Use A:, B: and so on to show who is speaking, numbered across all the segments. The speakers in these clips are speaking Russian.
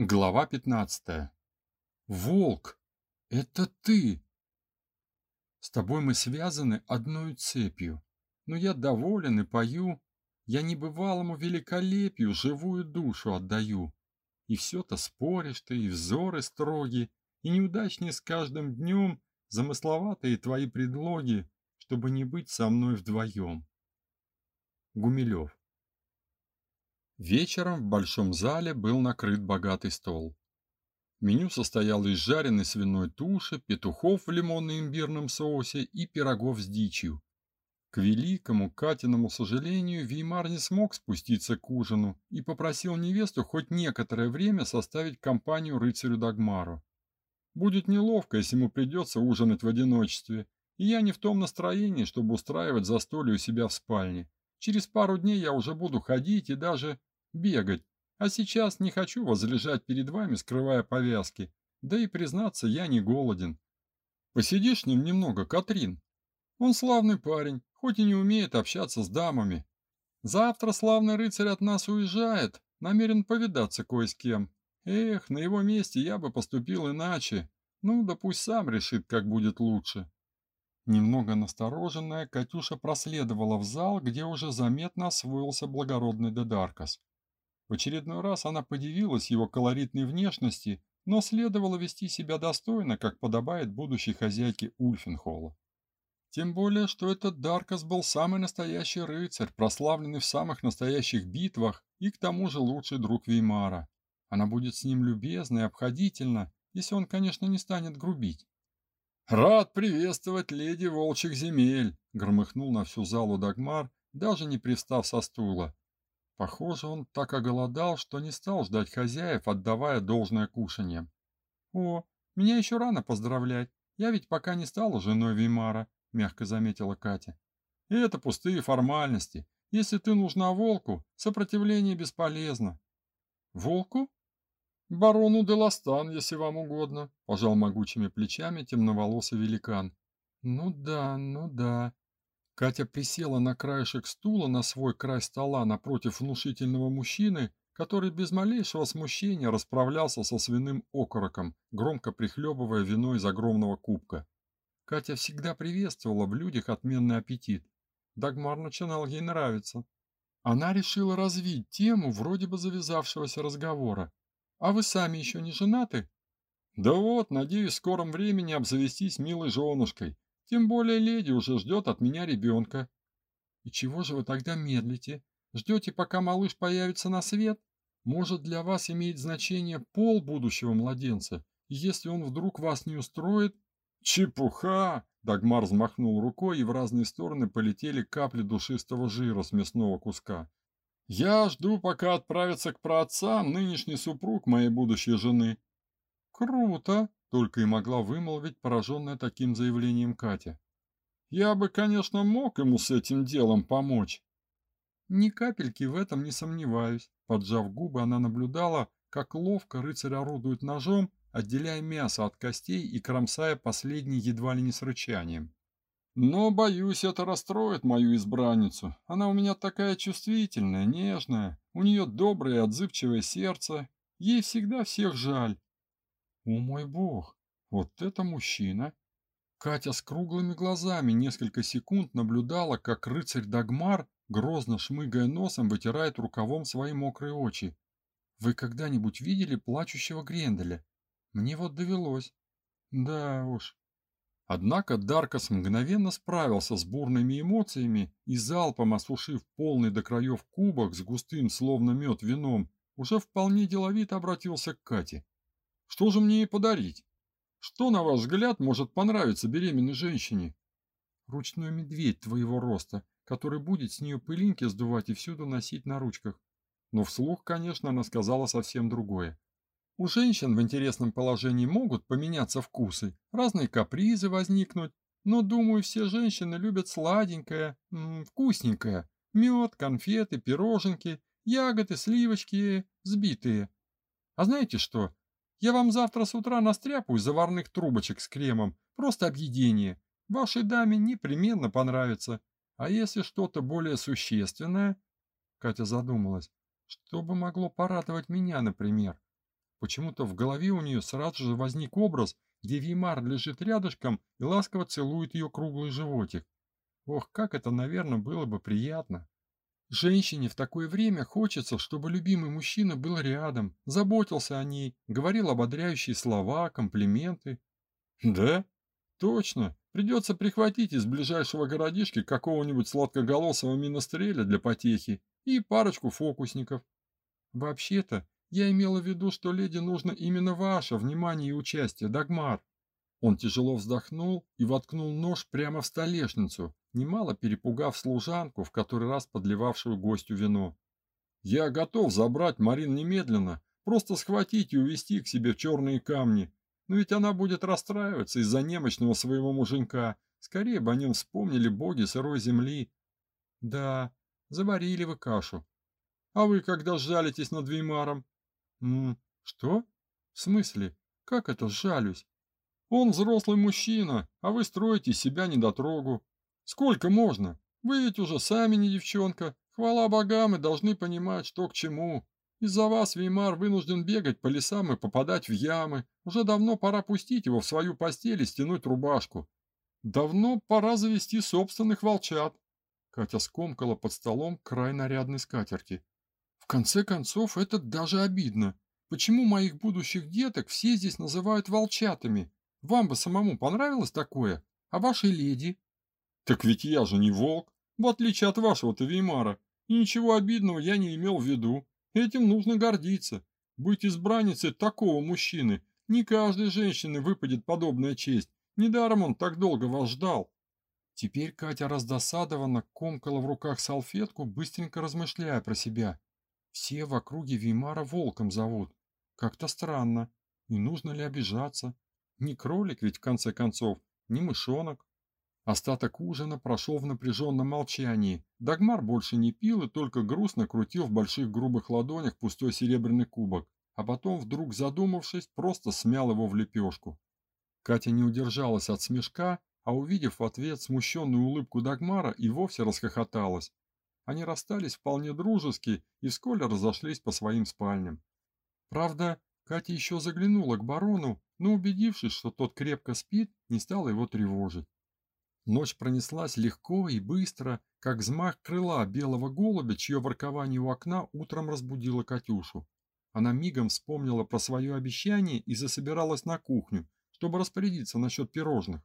A: Глава 15. Волк, это ты. С тобой мы связаны одной цепью, но я доволен и пою. Я небывалому великолепию живую душу отдаю. И все-то споришь ты, и взоры строги, и неудачнее с каждым днем замысловатые твои предлоги, чтобы не быть со мной вдвоем. Гумилев Вечером в большом зале был накрыт богатый стол. Меню состояло из жареной свиной туши, петухов в лимонно-имбирном соусе и пирогов с дичью. К великому Катиному сожалению, Веймар не смог спуститься к ужину и попросил невесту хоть некоторое время составить компанию рыцарю Дагмару. Будет неловко, если ему придется ужинать в одиночестве, и я не в том настроении, чтобы устраивать застолье у себя в спальне. Через пару дней я уже буду ходить и даже бегать, а сейчас не хочу возлежать перед вами, скрывая повязки. Да и признаться, я не голоден. Посидишь с ним немного, Катрин. Он славный парень, хоть и не умеет общаться с дамами. Завтра славный рыцарь от нас уезжает, намерен повидаться кое с кем. Эх, на его месте я бы поступил иначе. Ну, да пусть сам решит, как будет лучше. Немного настороженная, Катюша проследовала в зал, где уже заметно освоился благородный Дедаркас. В очередной раз она подивилась его колоритной внешности, но следовало вести себя достойно, как подобает будущей хозяйке Ульфенхолла. Тем более, что этот Даркас был самый настоящий рыцарь, прославленный в самых настоящих битвах и к тому же лучший друг Веймара. Она будет с ним любезна и обходительна, если он, конечно, не станет грубить. «Рад приветствовать леди волчьих земель!» — громыхнул на всю залу Дагмар, даже не пристав со стула. Похоже, он так оголодал, что не стал ждать хозяев, отдавая должное кушанье. «О, меня еще рано поздравлять. Я ведь пока не стала женой Вимара», — мягко заметила Катя. И «Это пустые формальности. Если ты нужна волку, сопротивление бесполезно». «Волку?» «Барону Деластан, если вам угодно», — пожал могучими плечами темноволосый великан. «Ну да, ну да», Катя присела на краешек стула на свой край стола напротив внушительного мужчины, который без малейшего смущения расправлялся со свиным окороком, громко прихлебывая вино из огромного кубка. Катя всегда приветствовала в людях отменный аппетит. Дагмар начинал ей нравиться. Она решила развить тему вроде бы завязавшегося разговора. «А вы сами еще не женаты?» «Да вот, надеюсь, в скором времени обзавестись милой женушкой. Тем более леди уже ждет от меня ребенка. И чего же вы тогда медлите? Ждете, пока малыш появится на свет? Может, для вас имеет значение пол будущего младенца? Если он вдруг вас не устроит... Чепуха! Дагмар взмахнул рукой, и в разные стороны полетели капли душистого жира с мясного куска. Я жду, пока отправится к праотцам нынешний супруг моей будущей жены. Круто, только и могла вымолвить пораженная таким заявлением Катя. Я бы, конечно, мог ему с этим делом помочь. Ни капельки в этом не сомневаюсь. Поджав губы, она наблюдала, как ловко рыцарь орудует ножом, отделяя мясо от костей и кромсая последний едва ли не с рычанием. Но, боюсь, это расстроит мою избранницу. Она у меня такая чувствительная, нежная, у нее доброе и отзывчивое сердце. Ей всегда всех жаль. О мой бог, вот это мужчина! Катя с круглыми глазами несколько секунд наблюдала, как рыцарь Дагмар, грозно шмыгая носом, вытирает рукавом свои мокрые очи. Вы когда-нибудь видели плачущего Гренделя? Мне вот довелось. Да уж. Однако Даркас мгновенно справился с бурными эмоциями и залпом осушив полный до краев кубок с густым, словно мед, вином, уже вполне деловито обратился к Кате. Что же мне ей подарить? Что, на ваш взгляд, может понравиться беременной женщине? Ручной медведь твоего роста, который будет с нее пылинки сдувать и всюду носить на ручках. Но вслух, конечно, она сказала совсем другое. У женщин в интересном положении могут поменяться вкусы, разные капризы возникнуть, но, думаю, все женщины любят сладенькое, м -м, вкусненькое. Мед, конфеты, пироженки, ягоды, сливочки, взбитые. А знаете что? Я вам завтра с утра настряпаю заварных трубочек с кремом, просто объедение. Вашей даме непременно понравится. А если что-то более существенное? Катя задумалась. Что бы могло порадовать меня, например? Почему-то в голове у нее сразу же возник образ, где Веймар лежит рядышком и ласково целует ее круглый животик. Ох, как это, наверное, было бы приятно. Женщине в такое время хочется, чтобы любимый мужчина был рядом, заботился о ней, говорил ободряющие слова, комплименты. Да? Точно. Придется прихватить из ближайшего городишки какого-нибудь сладкоголосого миностреля для потехи и парочку фокусников. Вообще-то, я имела в виду, что леди нужно именно ваше внимание и участие, Дагмар. Он тяжело вздохнул и воткнул нож прямо в столешницу, немало перепугав служанку, в который раз подливавшую гостю вино. Я готов забрать Марин немедленно, просто схватить и увести к себе в черные камни. Но ведь она будет расстраиваться из-за немощного своего муженька. Скорее бы о нем вспомнили боги сырой земли. Да, заварили вы кашу. А вы когда сжалитесь над Веймаром? М, что? В смысле? Как это сжалюсь? Он взрослый мужчина, а вы строите себя недотрогу. Сколько можно? Вы ведь уже сами не девчонка. Хвала богам и должны понимать, что к чему. Из-за вас Веймар вынужден бегать по лесам и попадать в ямы. Уже давно пора пустить его в свою постель и стянуть рубашку. Давно пора завести собственных волчат. Катя скомкала под столом край нарядной скатерти. В конце концов, это даже обидно. Почему моих будущих деток все здесь называют волчатами? Вам бы самому понравилось такое? А вашей леди? Так ведь я же не волк, в отличие от вашего-то Веймара. И ничего обидного я не имел в виду. Этим нужно гордиться. Быть избранницей такого мужчины. Не каждой женщине выпадет подобная честь. Недаром он так долго вас ждал. Теперь Катя раздосадованно комкала в руках салфетку, быстренько размышляя про себя. Все в округе Веймара волком зовут. Как-то странно. Не нужно ли обижаться? Не кролик ведь в конце концов, не мышонок. Остаток ужина прошел в напряженном молчании. Дагмар больше не пил и только грустно крутил в больших грубых ладонях пустой серебряный кубок, а потом, вдруг задумавшись, просто смял его в лепешку. Катя не удержалась от смешка, а увидев в ответ смущенную улыбку Дагмара, и вовсе расхохоталась. Они расстались вполне дружески и вскоре разошлись по своим спальням. Правда, Катя еще заглянула к барону, но убедившись, что тот крепко спит, не стала его тревожить. Ночь пронеслась легко и быстро, как взмах крыла белого голубя, чье воркование у окна утром разбудило Катюшу. Она мигом вспомнила про свое обещание и засобиралась на кухню, чтобы распорядиться насчет пирожных.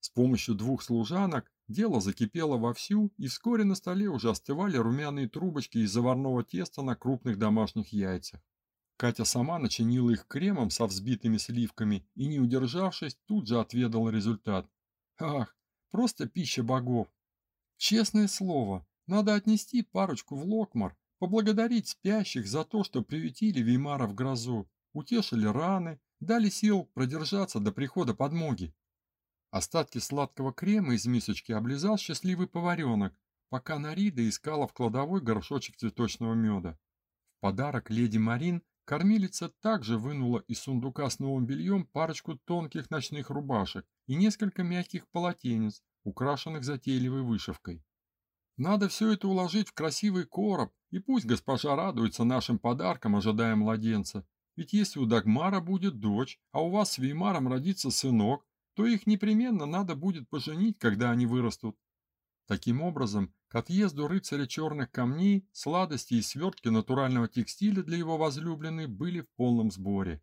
A: С помощью двух служанок дело закипело вовсю, и вскоре на столе уже остывали румяные трубочки из заварного теста на крупных домашних яйцах. Катя сама начинила их кремом со взбитыми сливками и, не удержавшись, тут же отведала результат. Ах, Просто пища богов. Честное слово, надо отнести парочку в Локмар, поблагодарить спящих за то, что приютили Веймара в грозу, утешили раны, дали сил продержаться до прихода подмоги. Остатки сладкого крема из мисочки облизал счастливый поваренок, пока Нарида искала в кладовой горшочек цветочного меда. В подарок леди Марин кормилица также вынула из сундука с новым бельем парочку тонких ночных рубашек и несколько мягких полотенец, украшенных затейливой вышивкой. Надо все это уложить в красивый короб, и пусть госпожа радуется нашим подаркам, ожидая младенца. Ведь если у Дагмара будет дочь, а у вас с Веймаром родится сынок, то их непременно надо будет поженить, когда они вырастут. Таким образом, к отъезду рыцаря черных камней сладости и свертки натурального текстиля для его возлюбленной были в полном сборе.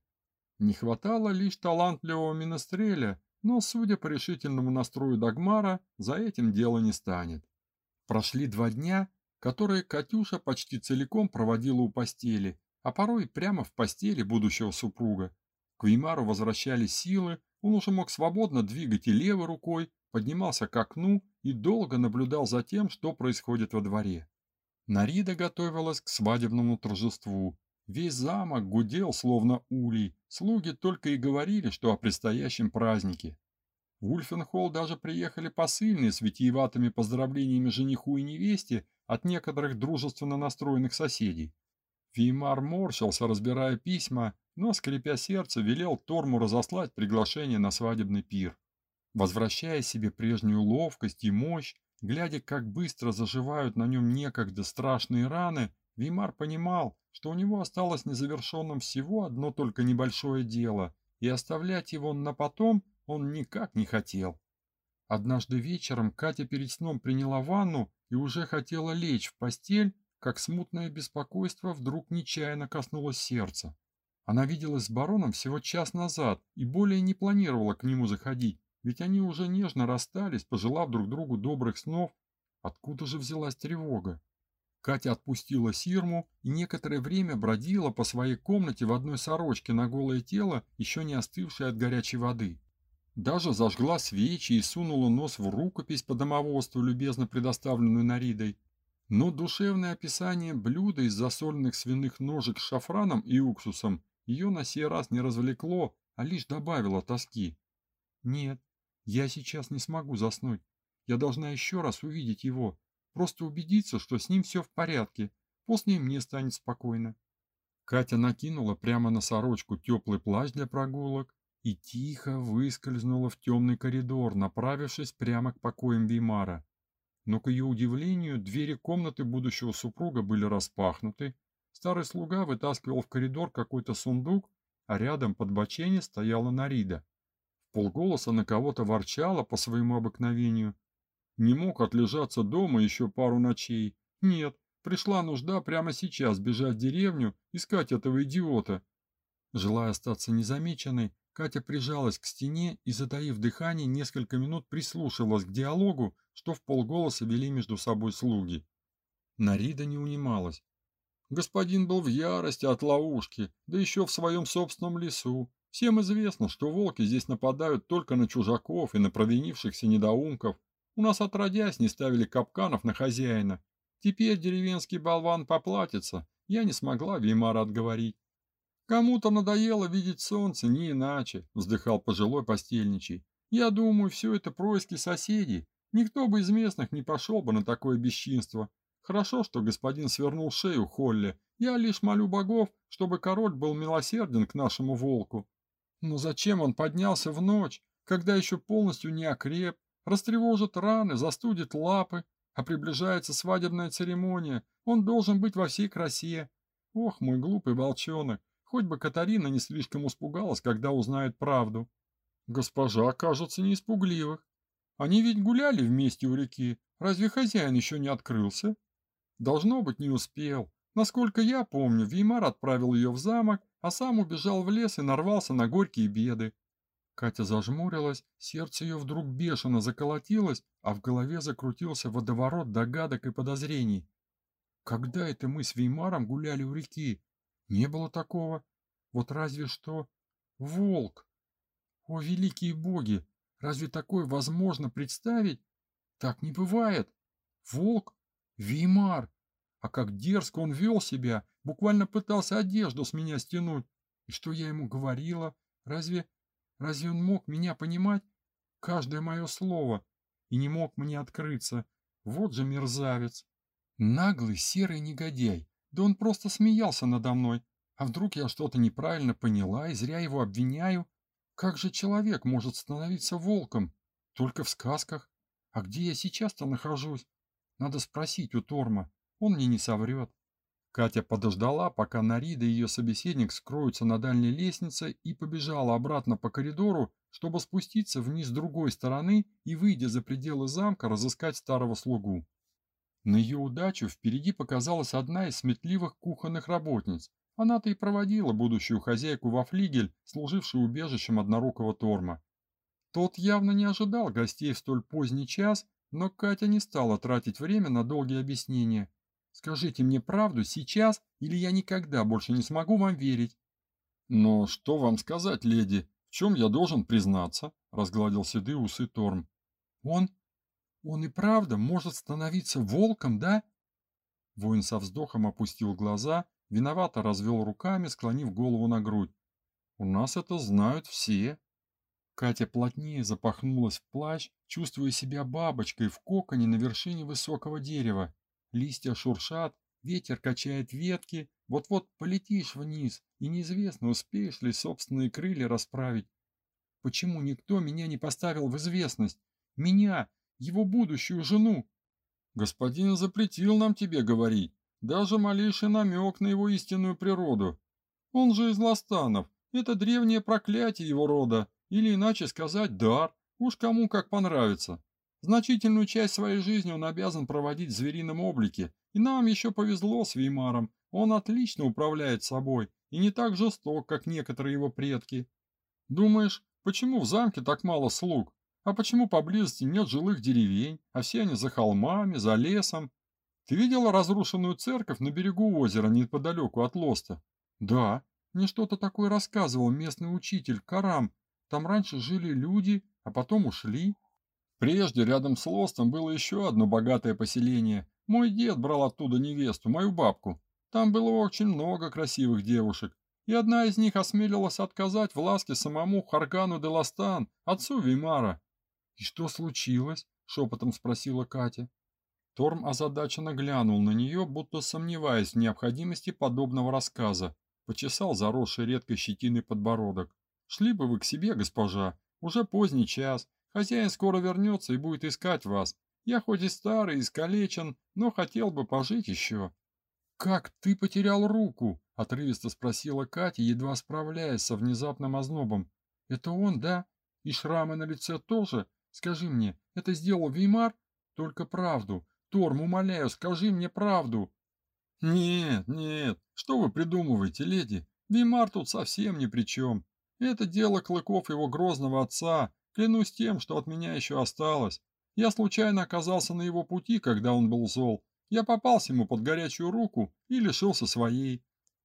A: Не хватало лишь талантливого миностреля, но, судя по решительному настрою Дагмара, за этим дело не станет. Прошли два дня, которые Катюша почти целиком проводила у постели, а порой прямо в постели будущего супруга. К Веймару возвращались силы, он уже мог свободно двигать и левой рукой, поднимался к окну и долго наблюдал за тем, что происходит во дворе. Нарида готовилась к свадебному торжеству. Весь замок гудел, словно улей. Слуги только и говорили, что о предстоящем празднике. В Ульфенхолл даже приехали посыльные с витиеватыми поздравлениями жениху и невесте от некоторых дружественно настроенных соседей. Веймар морщился, разбирая письма, но, скрипя сердце, велел Торму разослать приглашение на свадебный пир. Возвращая себе прежнюю ловкость и мощь, глядя, как быстро заживают на нем некогда страшные раны, Вимар понимал, что у него осталось незавершенным всего одно только небольшое дело, и оставлять его на потом он никак не хотел. Однажды вечером Катя перед сном приняла ванну и уже хотела лечь в постель, как смутное беспокойство вдруг нечаянно коснулось сердца. Она виделась с бароном всего час назад и более не планировала к нему заходить, ведь они уже нежно расстались, пожелав друг другу добрых снов. Откуда же взялась тревога? Катя отпустила Сирму и некоторое время бродила по своей комнате в одной сорочке на голое тело, еще не остывшей от горячей воды. Даже зажгла свечи и сунула нос в рукопись по домоводству, любезно предоставленную Наридой. Но душевное описание блюда из засоленных свиных ножек с шафраном и уксусом ее на сей раз не развлекло, а лишь добавило тоски. «Нет, я сейчас не смогу заснуть. Я должна еще раз увидеть его, просто убедиться, что с ним все в порядке. После мне станет спокойно». Катя накинула прямо на сорочку теплый плащ для прогулок и тихо выскользнула в темный коридор, направившись прямо к покоям Веймара. Но, к ее удивлению, двери комнаты будущего супруга были распахнуты, старый слуга вытаскивал в коридор какой-то сундук, а рядом под бочене стояла Нарида. Полголоса на кого-то ворчала по своему обыкновению. Не мог отлежаться дома еще пару ночей. Нет, пришла нужда прямо сейчас бежать в деревню, искать этого идиота. Желая остаться незамеченной, Катя прижалась к стене и, затаив дыхание, несколько минут прислушивалась к диалогу, что в полголоса вели между собой слуги. Нарида не унималась. Господин был в ярости от ловушки, да еще в своем собственном лесу. Всем известно, что волки здесь нападают только на чужаков и на провинившихся недоумков. У нас отродясь не ставили капканов на хозяина. Теперь деревенский болван поплатится. Я не смогла Веймара отговорить. Кому-то надоело видеть солнце, не иначе, вздыхал пожилой постельничий. Я думаю, все это происки соседей. Никто бы из местных не пошел бы на такое бесчинство. Хорошо, что господин свернул шею Холли. Я лишь молю богов, чтобы король был милосерден к нашему волку. Но зачем он поднялся в ночь, когда еще полностью не окреп, растревожит раны, застудит лапы, а приближается свадебная церемония, он должен быть во всей красе. Ох, мой глупый волчонок, Хоть бы Катарина не слишком испугалась, когда узнает правду. Госпожа, кажется, не испугливых. Они ведь гуляли вместе у реки. Разве хозяин еще не открылся? Должно быть, не успел. Насколько я помню, Веймар отправил ее в замок, а сам убежал в лес и нарвался на горькие беды. Катя зажмурилась, сердце ее вдруг бешено заколотилось, а в голове закрутился водоворот догадок и подозрений. Когда это мы с Веймаром гуляли у реки? Не было такого. Вот разве что волк. О, великие боги! Разве такое возможно представить? Так не бывает. Волк? Веймар! А как дерзко он вел себя, буквально пытался одежду с меня стянуть. И что я ему говорила? Разве... Разве он мог меня понимать? Каждое мое слово. И не мог мне открыться. Вот же мерзавец. Наглый серый негодяй. Да он просто смеялся надо мной. А вдруг я что-то неправильно поняла и зря его обвиняю? Как же человек может становиться волком? Только в сказках. А где я сейчас-то нахожусь? Надо спросить у Торма. Он мне не соврет. Катя подождала, пока Нарида и ее собеседник скроются на дальней лестнице и побежала обратно по коридору, чтобы спуститься вниз с другой стороны и, выйдя за пределы замка, разыскать старого слугу. На ее удачу впереди показалась одна из сметливых кухонных работниц. Она-то и проводила будущую хозяйку во флигель, служивший убежищем однорукого Торма. Тот явно не ожидал гостей в столь поздний час, но Катя не стала тратить время на долгие объяснения. «Скажите мне правду сейчас, или я никогда больше не смогу вам верить». «Но что вам сказать, леди? В чем я должен признаться?» — разгладил седые усы Торм. «Он он и правда может становиться волком, да? Воин со вздохом опустил глаза, виновато развел руками, склонив голову на грудь. У нас это знают все. Катя плотнее запахнулась в плащ, чувствуя себя бабочкой в коконе на вершине высокого дерева. Листья шуршат, ветер качает ветки, вот-вот полетишь вниз, и неизвестно, успеешь ли собственные крылья расправить. Почему никто меня не поставил в известность? Меня, его будущую жену. Господин запретил нам тебе говорить. даже малейший намек на его истинную природу. Он же из Ластанов, это древнее проклятие его рода, или иначе сказать, дар, уж кому как понравится. Значительную часть своей жизни он обязан проводить в зверином облике, и нам еще повезло с Веймаром, он отлично управляет собой и не так жесток, как некоторые его предки. Думаешь, почему в замке так мало слуг? А почему поблизости нет жилых деревень, а все они за холмами, за лесом? Ты видела разрушенную церковь на берегу озера неподалеку от Лоста? Да, мне что-то такое рассказывал местный учитель Карам. Там раньше жили люди, а потом ушли. Прежде рядом с Лостом было еще одно богатое поселение. Мой дед брал оттуда невесту, мою бабку. Там было очень много красивых девушек, и одна из них осмелилась отказать в ласке самому Харгану де Ластан, отцу Вимара. «И что случилось?» — шепотом спросила Катя. Торм озадаченно глянул на нее, будто сомневаясь в необходимости подобного рассказа. Почесал заросший редкой щетиной подбородок. «Шли бы вы к себе, госпожа. Уже поздний час. Хозяин скоро вернется и будет искать вас. Я хоть и старый, и искалечен, но хотел бы пожить еще». «Как ты потерял руку?» — отрывисто спросила Катя, едва справляясь со внезапным ознобом. «Это он, да? И шрамы на лице тоже? Скажи мне, это сделал Веймар? Только правду. Торм, умоляю, скажи мне правду». «Нет, нет, что вы придумываете, леди? Веймар тут совсем ни при чем. Это дело клыков его грозного отца, Клянусь тем, что от меня еще осталось. Я случайно оказался на его пути, когда он был зол. Я попался ему под горячую руку и лишился своей.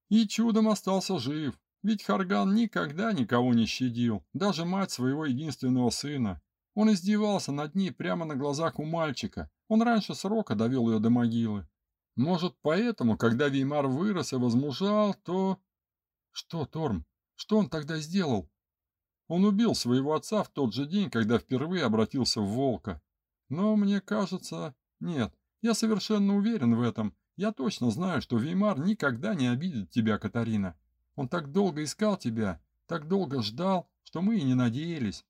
A: И чудом остался жив, ведь Харган никогда никого не щадил, даже мать своего единственного сына. Он издевался над ней прямо на глазах у мальчика. Он раньше срока довел ее до могилы. Может, поэтому, когда Веймар вырос и возмужал, то... Что, Торм, что он тогда сделал? Он убил своего отца в тот же день, когда впервые обратился в волка. Но мне кажется... Нет, я совершенно уверен в этом. Я точно знаю, что Веймар никогда не обидит тебя, Катарина. Он так долго искал тебя, так долго ждал, что мы и не надеялись.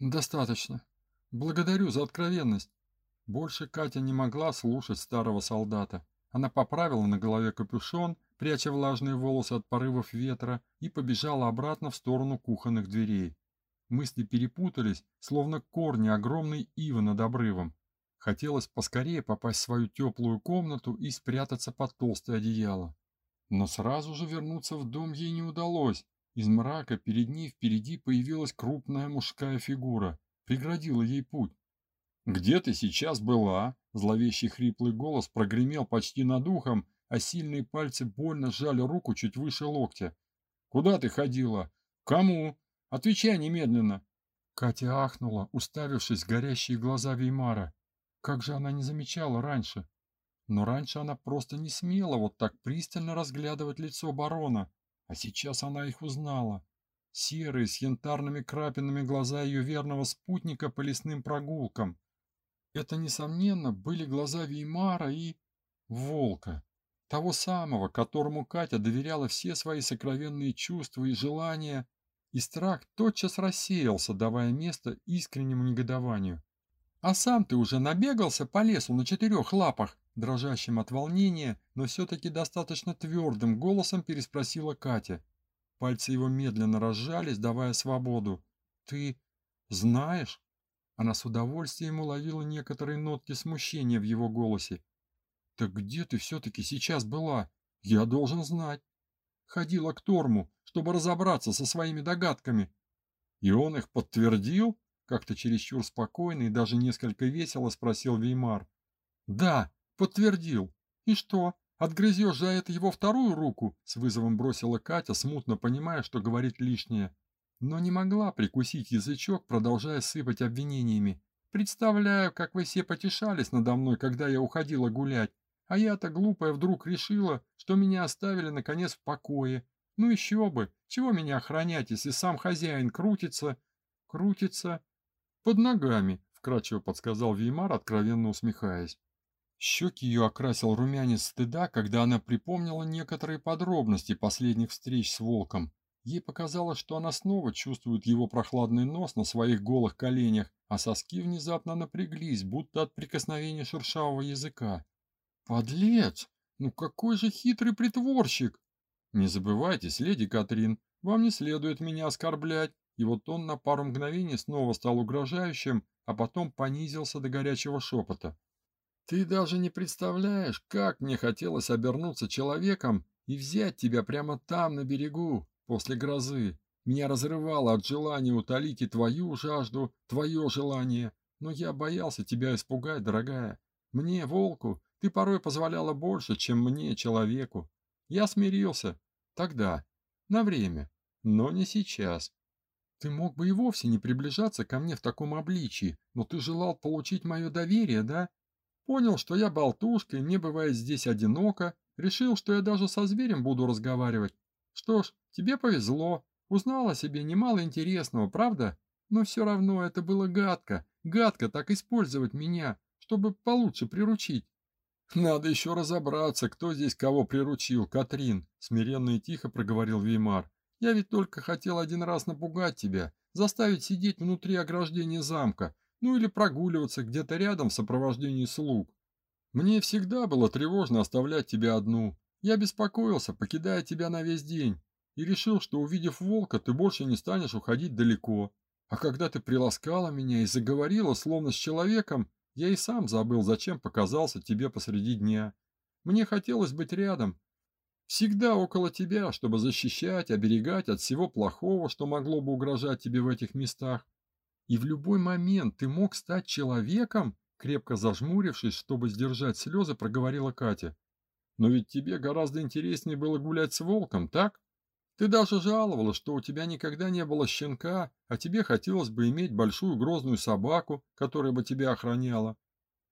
A: Достаточно. Благодарю за откровенность. Больше Катя не могла слушать старого солдата. Она поправила на голове капюшон пряча влажные волосы от порывов ветра, и побежала обратно в сторону кухонных дверей. Мысли перепутались, словно корни огромной ивы над обрывом. Хотелось поскорее попасть в свою теплую комнату и спрятаться под толстое одеяло. Но сразу же вернуться в дом ей не удалось. Из мрака перед ней впереди появилась крупная мужская фигура, преградила ей путь. «Где ты сейчас была?» Зловещий хриплый голос прогремел почти над ухом, а сильные пальцы больно сжали руку чуть выше локтя. «Куда ты ходила? Кому? Отвечай немедленно!» Катя ахнула, уставившись в горящие глаза Веймара. Как же она не замечала раньше? Но раньше она просто не смела вот так пристально разглядывать лицо барона, а сейчас она их узнала. Серые с янтарными крапинами глаза ее верного спутника по лесным прогулкам. Это, несомненно, были глаза Веймара и... волка. Того самого, которому Катя доверяла все свои сокровенные чувства и желания, и страх тотчас рассеялся, давая место искреннему негодованию. «А сам ты уже набегался по лесу на четырех лапах?» Дрожащим от волнения, но все-таки достаточно твердым голосом переспросила Катя. Пальцы его медленно разжались, давая свободу. «Ты знаешь?» Она с удовольствием уловила некоторые нотки смущения в его голосе «Так где ты все-таки сейчас была? Я должен знать». Ходила к Торму, чтобы разобраться со своими догадками. И он их подтвердил? Как-то чересчур спокойно и даже несколько весело спросил Веймар. Да, подтвердил. И что, отгрызешь за это его вторую руку? С вызовом бросила Катя, смутно понимая, что говорит лишнее. Но не могла прикусить язычок, продолжая сыпать обвинениями. Представляю, как вы все потешались надо мной, когда я уходила гулять. А я-то глупая вдруг решила, что меня оставили наконец в покое. Ну еще бы, чего меня охранять, если сам хозяин крутится, крутится под ногами, вкрадчиво подсказал Веймар, откровенно усмехаясь. Щеки ее окрасил румянец стыда, когда она припомнила некоторые подробности последних встреч с волком. Ей показалось, что она снова чувствует его прохладный нос на своих голых коленях, а соски внезапно напряглись, будто от прикосновения шершавого языка. «Подлец! Ну какой же хитрый притворщик! Не забывайтесь, леди Катрин, вам не следует меня оскорблять. И вот он на пару мгновений снова стал угрожающим, а потом понизился до горячего шепота. Ты даже не представляешь, как мне хотелось обернуться человеком и взять тебя прямо там, на берегу, после грозы. Меня разрывало от желания утолить и твою жажду, твое желание. Но я боялся тебя испугать, дорогая. Мне, волку, ты порой позволяла больше, чем мне, человеку. Я смирился. Тогда. На время. Но не сейчас. Ты мог бы и вовсе не приближаться ко мне в таком обличии, но ты желал получить мое доверие, да? Понял, что я болтушка и мне бывает здесь одиноко, решил, что я даже со зверем буду разговаривать. Что ж, тебе повезло, узнал о себе немало интересного, правда? Но все равно это было гадко, гадко так использовать меня, чтобы получше приручить. Надо еще разобраться, кто здесь кого приручил, Катрин, смиренно и тихо проговорил Веймар. Я ведь только хотел один раз напугать тебя, заставить сидеть внутри ограждения замка, ну или прогуливаться где-то рядом в сопровождении слуг. Мне всегда было тревожно оставлять тебя одну. Я беспокоился, покидая тебя на весь день, и решил, что увидев волка, ты больше не станешь уходить далеко. А когда ты приласкала меня и заговорила, словно с человеком, я и сам забыл, зачем показался тебе посреди дня. Мне хотелось быть рядом, всегда около тебя, чтобы защищать, оберегать от всего плохого, что могло бы угрожать тебе в этих местах. И в любой момент ты мог стать человеком, крепко зажмурившись, чтобы сдержать слезы, проговорила Катя. Но ведь тебе гораздо интереснее было гулять с волком, так? Ты даже жаловала, что у тебя никогда не было щенка, а тебе хотелось бы иметь большую грозную собаку, которая бы тебя охраняла.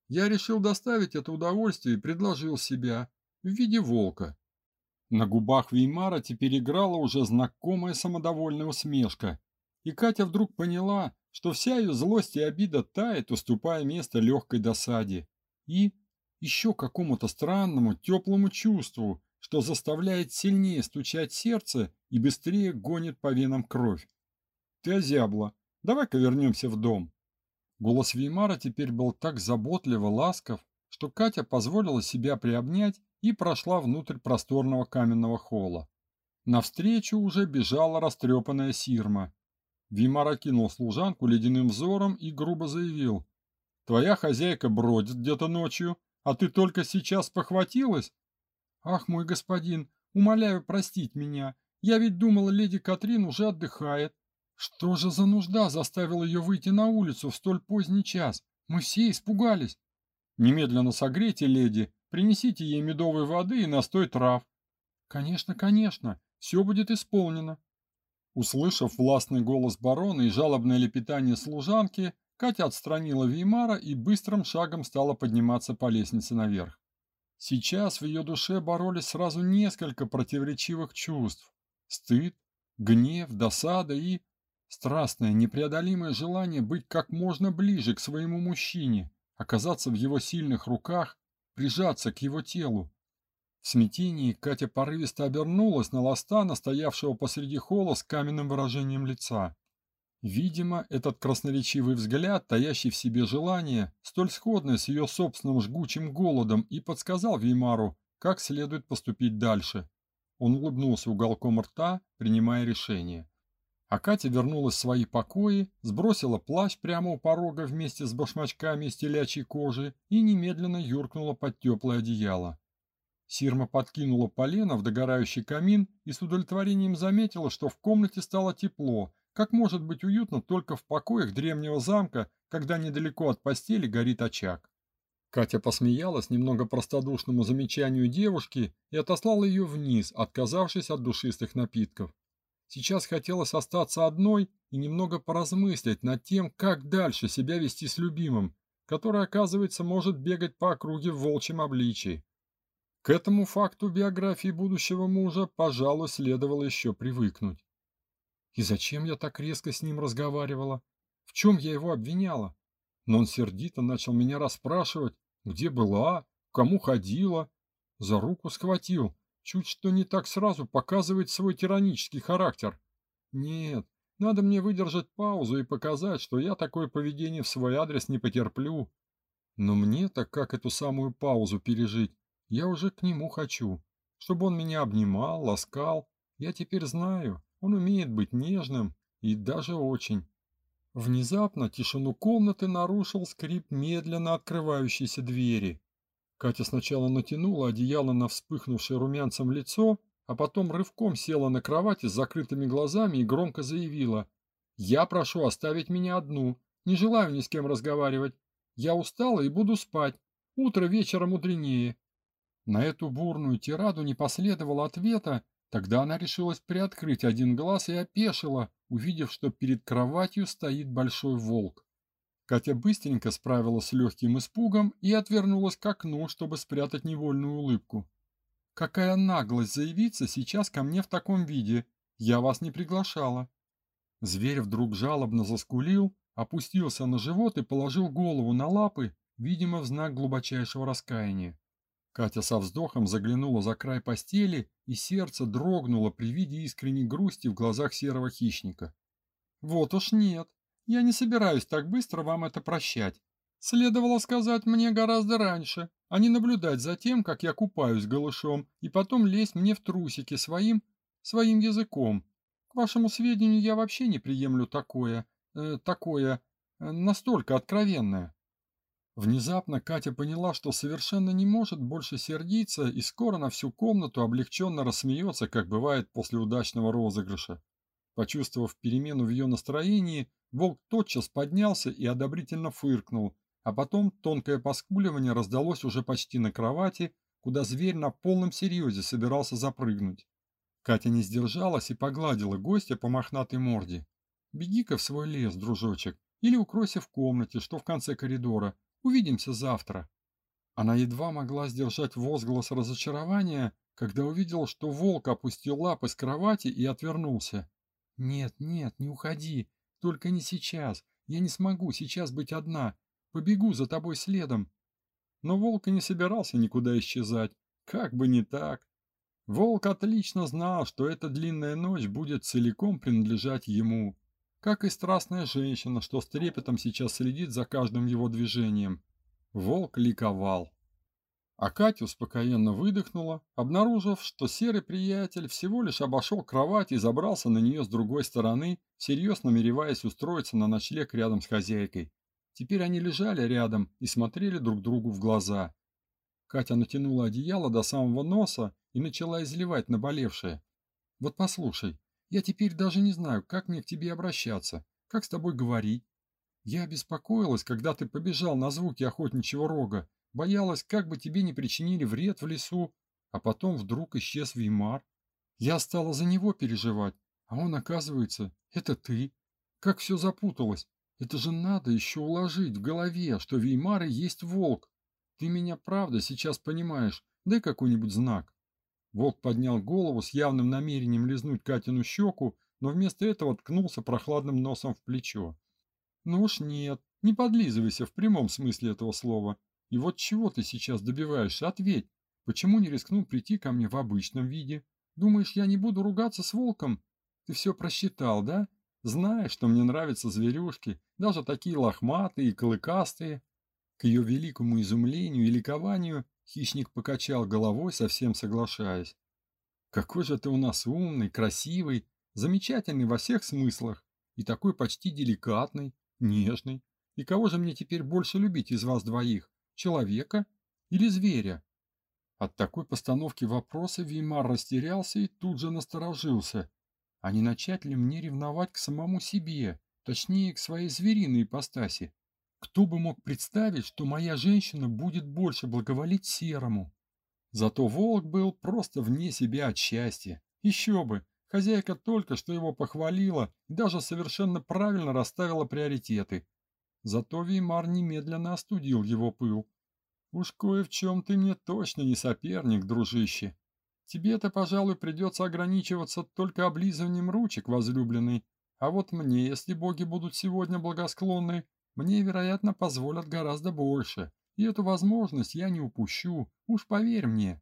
A: Я решил доставить это удовольствие и предложил себя в виде волка. На губах Веймара теперь играла уже знакомая самодовольная усмешка, и Катя вдруг поняла, что вся ее злость и обида тает, уступая место легкой досаде и еще какому-то странному теплому чувству, что заставляет сильнее стучать сердце и быстрее гонит по венам кровь. Ты озябла. Давай-ка вернемся в дом. Голос Веймара теперь был так заботливо ласков, что Катя позволила себя приобнять и прошла внутрь просторного каменного холла. Навстречу уже бежала растрепанная Сирма, Вимар окинул служанку ледяным взором и грубо заявил. «Твоя хозяйка бродит где-то ночью, а ты только сейчас похватилась?» «Ах, мой господин, умоляю простить меня. Я ведь думала, леди Катрин уже отдыхает. Что же за нужда заставила ее выйти на улицу в столь поздний час? Мы все испугались». «Немедленно согрейте, леди, принесите ей медовой воды и настой трав». «Конечно, конечно, все будет исполнено». Услышав властный голос барона и жалобное лепетание служанки, Катя отстранила Веймара и быстрым шагом стала подниматься по лестнице наверх. Сейчас в ее душе боролись сразу несколько противоречивых чувств. Стыд, гнев, досада и страстное, непреодолимое желание быть как можно ближе к своему мужчине, оказаться в его сильных руках, прижаться к его телу. В смятении Катя порывисто обернулась на Ластана, стоявшего посреди холла с каменным выражением лица. Видимо, этот красноречивый взгляд, таящий в себе желание, столь сходное с ее собственным жгучим голодом, и подсказал Веймару, как следует поступить дальше. Он улыбнулся уголком рта, принимая решение. А Катя вернулась в свои покои, сбросила плащ прямо у порога вместе с башмачками из телячьей кожи и немедленно юркнула под теплое одеяло. Сирма подкинула полено в догорающий камин и с удовлетворением заметила, что в комнате стало тепло, как может быть уютно только в покоях древнего замка, когда недалеко от постели горит очаг. Катя посмеялась немного простодушному замечанию девушки и отослала ее вниз, отказавшись от душистых напитков. Сейчас хотелось остаться одной и немного поразмыслить над тем, как дальше себя вести с любимым, который, оказывается, может бегать по округе в волчьем обличии. К этому факту биографии будущего мужа, пожалуй, следовало еще привыкнуть. И зачем я так резко с ним разговаривала? В чем я его обвиняла? Но он сердито начал меня расспрашивать, где была, кому ходила. За руку схватил, чуть что не так сразу показывает свой тиранический характер. Нет, надо мне выдержать паузу и показать, что я такое поведение в свой адрес не потерплю. Но мне-то как эту самую паузу пережить? Я уже к нему хочу, чтобы он меня обнимал, ласкал. Я теперь знаю, он умеет быть нежным и даже очень. Внезапно тишину комнаты нарушил скрип медленно открывающейся двери. Катя сначала натянула одеяло на вспыхнувшее румянцем лицо, а потом рывком села на кровати с закрытыми глазами и громко заявила. «Я прошу оставить меня одну. Не желаю ни с кем разговаривать. Я устала и буду спать. Утро вечера мудренее». На эту бурную тираду не последовало ответа, тогда она решилась приоткрыть один глаз и опешила, увидев, что перед кроватью стоит большой волк. Катя быстренько справилась с легким испугом и отвернулась к окну, чтобы спрятать невольную улыбку. «Какая наглость заявиться сейчас ко мне в таком виде! Я вас не приглашала!» Зверь вдруг жалобно заскулил, опустился на живот и положил голову на лапы, видимо, в знак глубочайшего раскаяния. Катя со вздохом заглянула за край постели, и сердце дрогнуло при виде искренней грусти в глазах серого хищника. «Вот уж нет, я не собираюсь так быстро вам это прощать. Следовало сказать мне гораздо раньше, а не наблюдать за тем, как я купаюсь голышом, и потом лезть мне в трусики своим, своим языком. К вашему сведению, я вообще не приемлю такое, э, такое, э, настолько откровенное. Внезапно Катя поняла, что совершенно не может больше сердиться и скоро на всю комнату облегченно рассмеется, как бывает после удачного розыгрыша. Почувствовав перемену в ее настроении, волк тотчас поднялся и одобрительно фыркнул, а потом тонкое поскуливание раздалось уже почти на кровати, куда зверь на полном серьезе собирался запрыгнуть. Катя не сдержалась и погладила гостя по мохнатой морде. «Беги-ка в свой лес, дружочек, или укройся в комнате, что в конце коридора, Увидимся завтра. Она едва могла сдержать возглас разочарования, когда увидела, что волк опустил лапы с кровати и отвернулся. «Нет, нет, не уходи. Только не сейчас. Я не смогу сейчас быть одна. Побегу за тобой следом». Но волк и не собирался никуда исчезать. Как бы не так. Волк отлично знал, что эта длинная ночь будет целиком принадлежать ему как и страстная женщина, что с трепетом сейчас следит за каждым его движением. Волк ликовал. А Катя успокоенно выдохнула, обнаружив, что серый приятель всего лишь обошел кровать и забрался на нее с другой стороны, всерьез намереваясь устроиться на ночлег рядом с хозяйкой. Теперь они лежали рядом и смотрели друг другу в глаза. Катя натянула одеяло до самого носа и начала изливать наболевшее. «Вот послушай, я теперь даже не знаю, как мне к тебе обращаться, как с тобой говорить. Я беспокоилась, когда ты побежал на звуки охотничьего рога, боялась, как бы тебе не причинили вред в лесу, а потом вдруг исчез Веймар. Я стала за него переживать, а он, оказывается, это ты. Как все запуталось. Это же надо еще уложить в голове, что Веймар и есть волк. Ты меня правда сейчас понимаешь, дай какой-нибудь знак. Волк поднял голову с явным намерением лизнуть Катину щеку, но вместо этого ткнулся прохладным носом в плечо. «Ну уж нет, не подлизывайся в прямом смысле этого слова. И вот чего ты сейчас добиваешься? Ответь. Почему не рискнул прийти ко мне в обычном виде? Думаешь, я не буду ругаться с волком? Ты все просчитал, да? Знаешь, что мне нравятся зверюшки, даже такие лохматые и клыкастые». К ее великому изумлению и ликованию Хищник покачал головой, совсем соглашаясь. «Какой же ты у нас умный, красивый, замечательный во всех смыслах, и такой почти деликатный, нежный. И кого же мне теперь больше любить из вас двоих, человека или зверя?» От такой постановки вопроса Веймар растерялся и тут же насторожился. А не начать ли мне ревновать к самому себе, точнее, к своей звериной ипостаси? Кто бы мог представить, что моя женщина будет больше благоволить серому? Зато волк был просто вне себя от счастья. Еще бы, хозяйка только что его похвалила и даже совершенно правильно расставила приоритеты. Зато Веймар немедленно остудил его пыл. «Уж кое в чем ты мне точно не соперник, дружище. Тебе-то, пожалуй, придется ограничиваться только облизыванием ручек, возлюбленный. А вот мне, если боги будут сегодня благосклонны, мне, вероятно, позволят гораздо больше, и эту возможность я не упущу, уж поверь мне.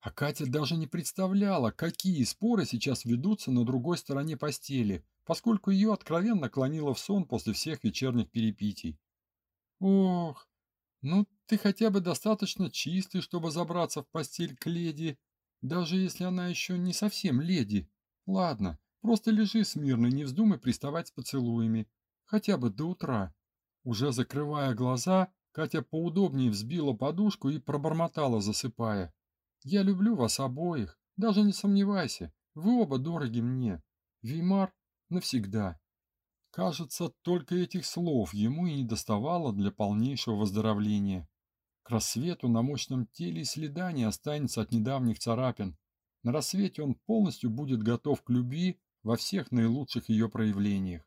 A: А Катя даже не представляла, какие споры сейчас ведутся на другой стороне постели, поскольку ее откровенно клонило в сон после всех вечерних перепитий. «Ох, ну ты хотя бы достаточно чистый, чтобы забраться в постель к леди, даже если она еще не совсем леди. Ладно, просто лежи смирно не вздумай приставать с поцелуями, хотя бы до утра. Уже закрывая глаза, Катя поудобнее взбила подушку и пробормотала, засыпая. «Я люблю вас обоих, даже не сомневайся, вы оба дороги мне. Веймар навсегда». Кажется, только этих слов ему и не доставало для полнейшего выздоровления. К рассвету на мощном теле следа не останется от недавних царапин. На рассвете он полностью будет готов к любви во всех наилучших ее проявлениях.